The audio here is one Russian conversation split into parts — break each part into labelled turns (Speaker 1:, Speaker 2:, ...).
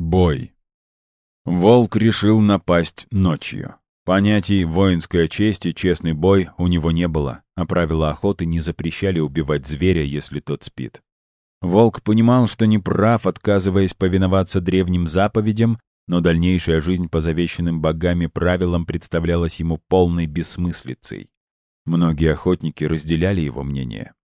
Speaker 1: Бой. Волк решил напасть ночью. Понятий «воинская честь» и «честный бой» у него не было, а правила охоты не запрещали убивать зверя, если тот спит. Волк понимал, что не прав, отказываясь повиноваться древним заповедям, но дальнейшая жизнь по завещанным богами правилам представлялась ему полной бессмыслицей. Многие охотники разделяли его мнение.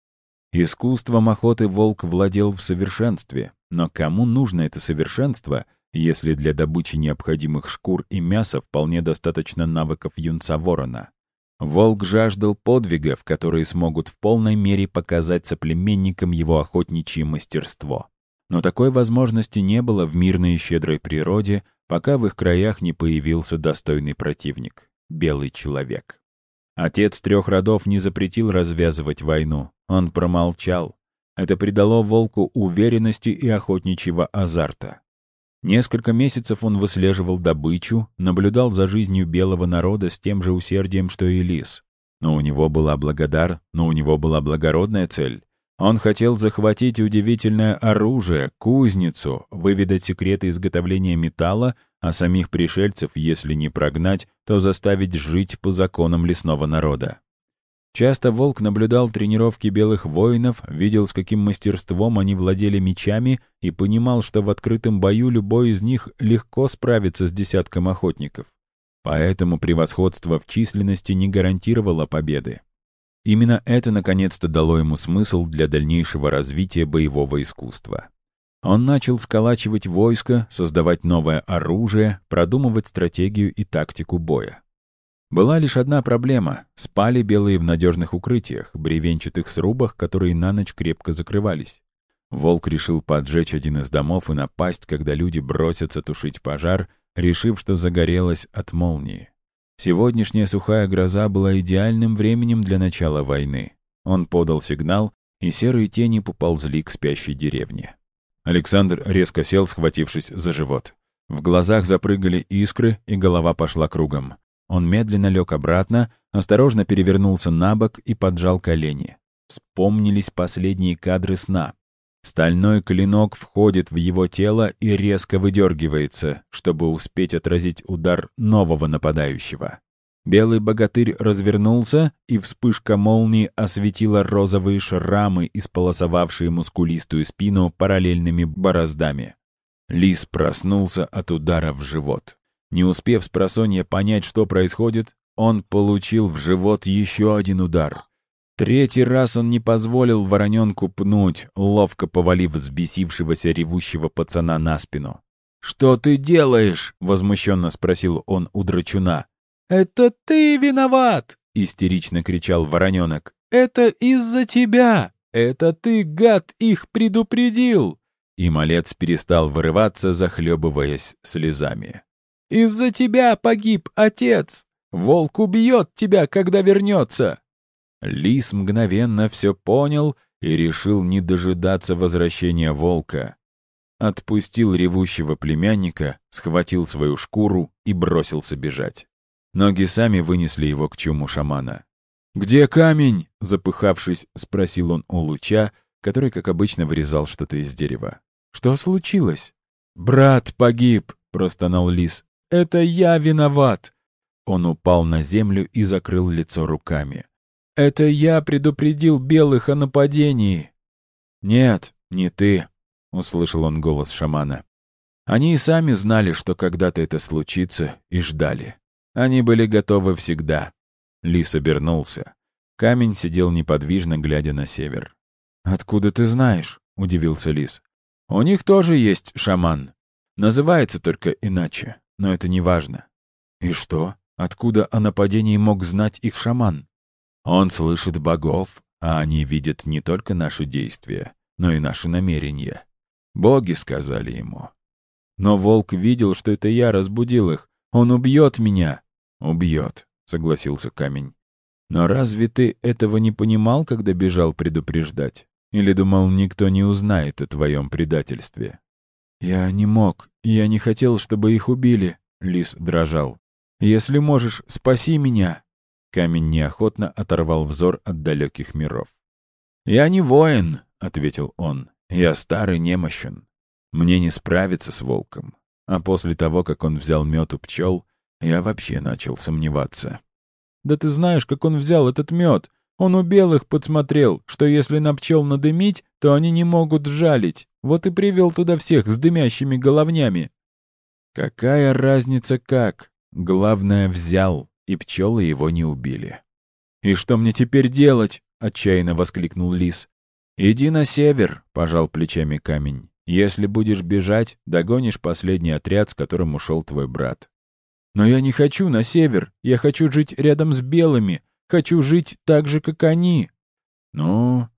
Speaker 1: Искусством охоты волк владел в совершенстве, но кому нужно это совершенство, если для добычи необходимых шкур и мяса вполне достаточно навыков юнца ворона? Волк жаждал подвигов, которые смогут в полной мере показать соплеменникам его охотничье мастерство. Но такой возможности не было в мирной и щедрой природе, пока в их краях не появился достойный противник — белый человек. Отец трех родов не запретил развязывать войну, он промолчал. Это придало волку уверенности и охотничьего азарта. Несколько месяцев он выслеживал добычу, наблюдал за жизнью белого народа с тем же усердием, что и лис. Но у него была благодар, но у него была благородная цель. Он хотел захватить удивительное оружие, кузницу, выведать секреты изготовления металла, а самих пришельцев, если не прогнать, то заставить жить по законам лесного народа. Часто Волк наблюдал тренировки белых воинов, видел, с каким мастерством они владели мечами и понимал, что в открытом бою любой из них легко справится с десятком охотников. Поэтому превосходство в численности не гарантировало победы. Именно это наконец-то дало ему смысл для дальнейшего развития боевого искусства. Он начал сколачивать войско, создавать новое оружие, продумывать стратегию и тактику боя. Была лишь одна проблема. Спали белые в надежных укрытиях, бревенчатых срубах, которые на ночь крепко закрывались. Волк решил поджечь один из домов и напасть, когда люди бросятся тушить пожар, решив, что загорелось от молнии. Сегодняшняя сухая гроза была идеальным временем для начала войны. Он подал сигнал, и серые тени поползли к спящей деревне. Александр резко сел, схватившись за живот. В глазах запрыгали искры, и голова пошла кругом. Он медленно лег обратно, осторожно перевернулся на бок и поджал колени. Вспомнились последние кадры сна. Стальной клинок входит в его тело и резко выдергивается, чтобы успеть отразить удар нового нападающего. Белый богатырь развернулся, и вспышка молнии осветила розовые шрамы, исполосовавшие мускулистую спину параллельными бороздами. Лис проснулся от удара в живот. Не успев с просонья понять, что происходит, он получил в живот еще один удар. Третий раз он не позволил вороненку пнуть, ловко повалив взбесившегося ревущего пацана на спину. «Что ты делаешь?» — возмущенно спросил он у драчуна. «Это ты виноват!» — истерично кричал вороненок. «Это из-за тебя! Это ты, гад, их предупредил!» И малец перестал вырываться, захлебываясь слезами. Из-за тебя погиб отец! Волк убьет тебя, когда вернется!» Лис мгновенно все понял и решил не дожидаться возвращения волка. Отпустил ревущего племянника, схватил свою шкуру и бросился бежать. Ноги сами вынесли его к чуму шамана. «Где камень?» — запыхавшись, спросил он у луча, который, как обычно, вырезал что-то из дерева. «Что случилось?» «Брат погиб!» — простонал лис. Это я виноват!» Он упал на землю и закрыл лицо руками. «Это я предупредил белых о нападении!» «Нет, не ты», — услышал он голос шамана. Они и сами знали, что когда-то это случится, и ждали. Они были готовы всегда. Лис обернулся. Камень сидел неподвижно, глядя на север. «Откуда ты знаешь?» — удивился Лис. «У них тоже есть шаман. Называется только иначе но это не важно. И что? Откуда о нападении мог знать их шаман? Он слышит богов, а они видят не только наши действия, но и наши намерения. Боги сказали ему. Но волк видел, что это я разбудил их. Он убьет меня. Убьет, согласился камень. Но разве ты этого не понимал, когда бежал предупреждать? Или думал, никто не узнает о твоем предательстве? «Я не мог. Я не хотел, чтобы их убили», — лис дрожал. «Если можешь, спаси меня». Камень неохотно оторвал взор от далеких миров. «Я не воин», — ответил он. «Я старый немощен. Мне не справиться с волком. а после того, как он взял мед у пчел, я вообще начал сомневаться.
Speaker 2: «Да ты знаешь, как он взял этот мед? Он у белых подсмотрел, что если на пчел надымить, то они не могут жалить. Вот и привел туда всех с дымящими головнями».
Speaker 1: «Какая разница как? Главное, взял, и пчелы его не убили».
Speaker 2: «И что мне теперь делать?» — отчаянно воскликнул лис.
Speaker 1: «Иди на север», — пожал плечами камень. «Если будешь бежать, догонишь последний отряд, с которым ушел твой брат».
Speaker 2: «Но я не хочу на север. Я хочу жить рядом с белыми. Хочу жить так же, как они».
Speaker 1: «Ну,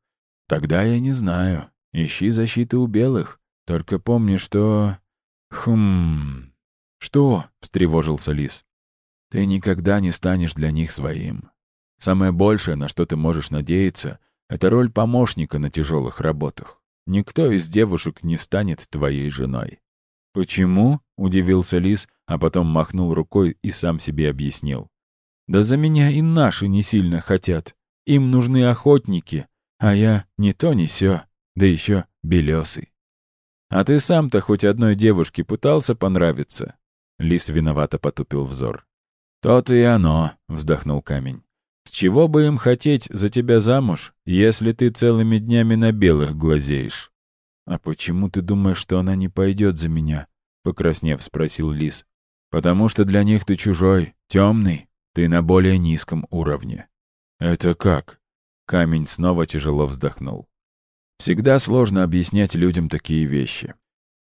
Speaker 1: тогда я не знаю. Ищи защиты у белых. Только помни, что...» «Хм...»
Speaker 2: «Что?» — встревожился лис.
Speaker 1: «Ты никогда не станешь для них своим. Самое большее, на что ты можешь надеяться, это роль помощника на тяжелых работах. Никто из девушек не станет твоей женой».
Speaker 2: «Почему?» — удивился Лис, а потом махнул рукой и сам себе объяснил. «Да за меня и наши не сильно хотят. Им нужны охотники, а я не то не сё, да еще белесый». «А ты сам-то хоть одной девушке пытался понравиться?» Лис виновато потупил взор.
Speaker 1: «То-то и оно», — вздохнул камень.
Speaker 2: С чего бы им хотеть за тебя замуж, если ты целыми днями на белых глазеешь?
Speaker 1: А почему ты думаешь, что она не пойдет за меня? Покраснев, спросил Лис.
Speaker 2: Потому что для них ты чужой, темный, ты на более низком уровне.
Speaker 1: Это как?
Speaker 2: Камень снова тяжело вздохнул.
Speaker 1: Всегда сложно объяснять людям такие вещи.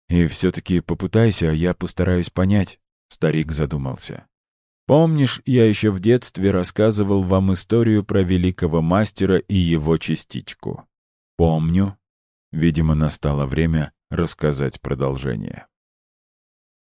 Speaker 2: И все-таки попытайся, а я постараюсь понять. Старик задумался. Помнишь, я еще в детстве рассказывал вам историю про великого мастера и его частичку?
Speaker 1: Помню. Видимо, настало время рассказать продолжение.